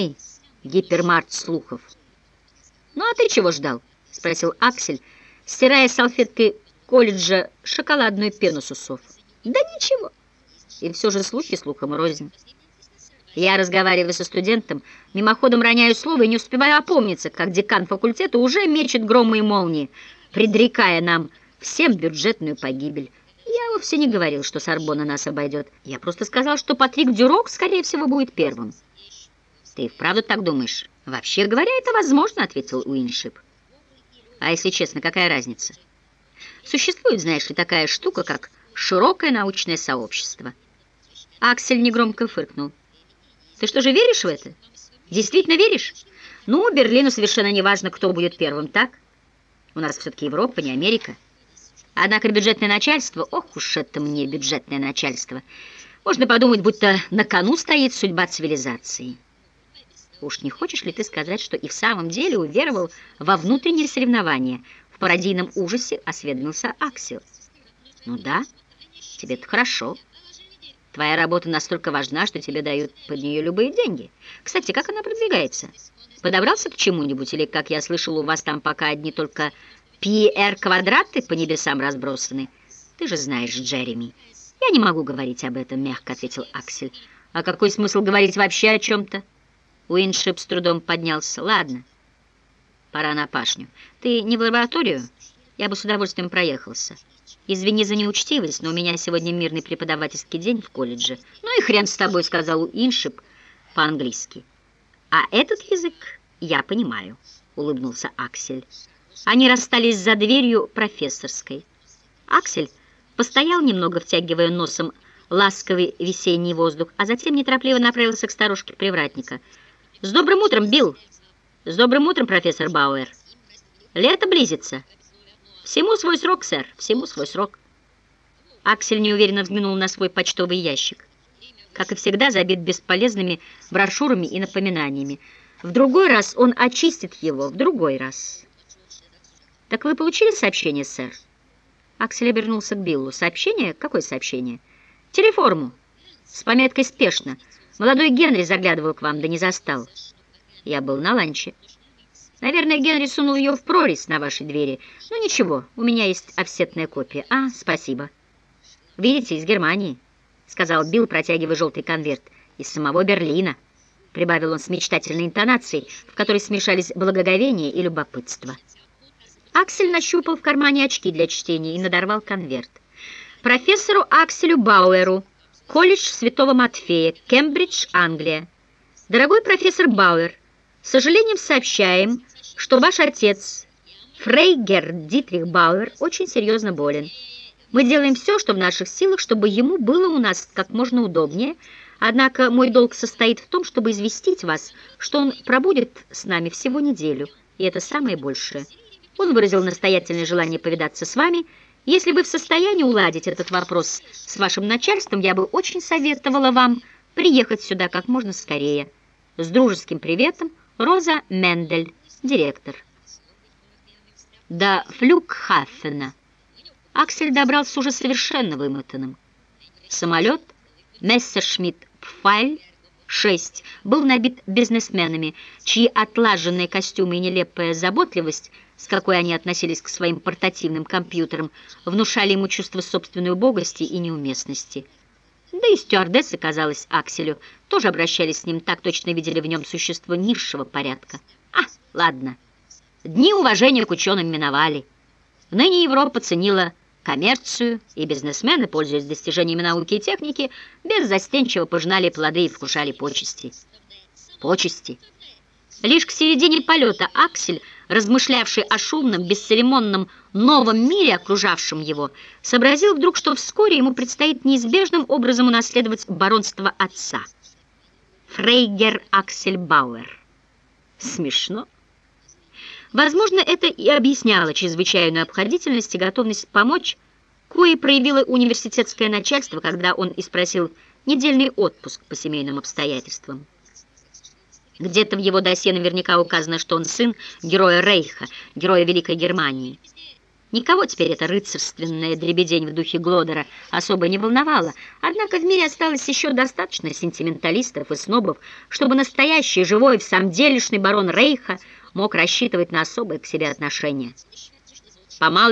Полный гипермарт слухов. «Ну а ты чего ждал?» — спросил Аксель, стирая салфеткой колледжа шоколадную пену с усов. «Да ничего. И все же слухи слухом рознь. Я разговариваю со студентом, мимоходом роняю слово и не успеваю опомниться, как декан факультета уже мечет громы и молнии, предрекая нам всем бюджетную погибель. Я вовсе не говорил, что Сорбона нас обойдет. Я просто сказал, что Патрик Дюрок, скорее всего, будет первым. Ты вправду так думаешь? Вообще говоря, это возможно, ответил Уиншип. А если честно, какая разница? Существует, знаешь ли, такая штука, как широкое научное сообщество. Аксель негромко фыркнул. Ты что же веришь в это? Действительно веришь? Ну, Берлину совершенно не важно, кто будет первым, так? У нас все-таки Европа, не Америка. Однако бюджетное начальство, ох уж это мне бюджетное начальство, можно подумать, будто на кону стоит судьба цивилизации. Уж не хочешь ли ты сказать, что и в самом деле уверовал во внутреннее соревнование? В пародийном ужасе осведомился Аксел. Ну да, тебе-то хорошо. Твоя работа настолько важна, что тебе дают под нее любые деньги. Кстати, как она продвигается? Подобрался к чему-нибудь? Или, как я слышал, у вас там пока одни только пи-р-квадраты по небесам разбросаны? Ты же знаешь, Джереми. Я не могу говорить об этом, мягко ответил Аксель. А какой смысл говорить вообще о чем-то? Уиншип с трудом поднялся. Ладно, пора на пашню. Ты не в лабораторию? Я бы с удовольствием проехался. Извини за неучтивость, но у меня сегодня мирный преподавательский день в колледже. Ну и хрен с тобой, сказал Уиншип по-английски. А этот язык я понимаю, улыбнулся Аксель. Они расстались за дверью профессорской. Аксель постоял немного, втягивая носом ласковый весенний воздух, а затем неторопливо направился к старушке привратника. «С добрым утром, Билл!» «С добрым утром, профессор Бауэр!» «Лето близится!» «Всему свой срок, сэр, всему свой срок». Аксель неуверенно взглянул на свой почтовый ящик. Как и всегда, забит бесполезными брошюрами и напоминаниями. В другой раз он очистит его, в другой раз. «Так вы получили сообщение, сэр?» Аксель обернулся к Биллу. «Сообщение? Какое сообщение?» «Телеформу. С пометкой «Спешно». Молодой Генри заглядывал к вам, да не застал. Я был на ланче. Наверное, Генри сунул ее в прорезь на вашей двери. Ну ничего, у меня есть офсетная копия. А, спасибо. Видите, из Германии, сказал Билл, протягивая желтый конверт. Из самого Берлина, прибавил он с мечтательной интонацией, в которой смешались благоговение и любопытство. Аксель нащупал в кармане очки для чтения и надорвал конверт. Профессору Акселю Бауэру, колледж Святого Матфея, Кембридж, Англия. Дорогой профессор Бауэр, с сожалением сообщаем, что ваш отец, Фрейгер Дитрих Бауэр, очень серьезно болен. Мы делаем все, что в наших силах, чтобы ему было у нас как можно удобнее, однако мой долг состоит в том, чтобы известить вас, что он пробудет с нами всего неделю, и это самое большее. Он выразил настоятельное желание повидаться с вами. Если вы в состоянии уладить этот вопрос с вашим начальством, я бы очень советовала вам приехать сюда как можно скорее. С дружеским приветом, Роза Мендель директор. До Флюгхафена Аксель добрался уже совершенно вымотанным. Самолет Мессершмитт Пфайль 6 был набит бизнесменами, чьи отлаженные костюмы и нелепая заботливость, с какой они относились к своим портативным компьютерам, внушали ему чувство собственной убогости и неуместности. Да и стюардессы, казалось, Акселю, тоже обращались с ним так, точно видели в нем существо низшего порядка. А, ладно. Дни уважения к ученым миновали. Ныне Европа ценила коммерцию, и бизнесмены, пользуясь достижениями науки и техники, беззастенчиво пожинали плоды и вкушали почести. Почести. Лишь к середине полета Аксель, размышлявший о шумном, бесцеремонном новом мире, окружавшем его, сообразил вдруг, что вскоре ему предстоит неизбежным образом унаследовать баронство отца. Фрейгер Аксель Бауэр. Смешно. Возможно, это и объясняло чрезвычайную обходительность и готовность помочь, кое проявило университетское начальство, когда он испросил недельный отпуск по семейным обстоятельствам. Где-то в его досье наверняка указано, что он сын героя Рейха, героя Великой Германии. Никого теперь эта рыцарственная дребедень в духе Глодера особо не волновала, однако в мире осталось еще достаточно сентименталистов и снобов, чтобы настоящий, живой, в самом делешный барон Рейха мог рассчитывать на особое к себе отношение. По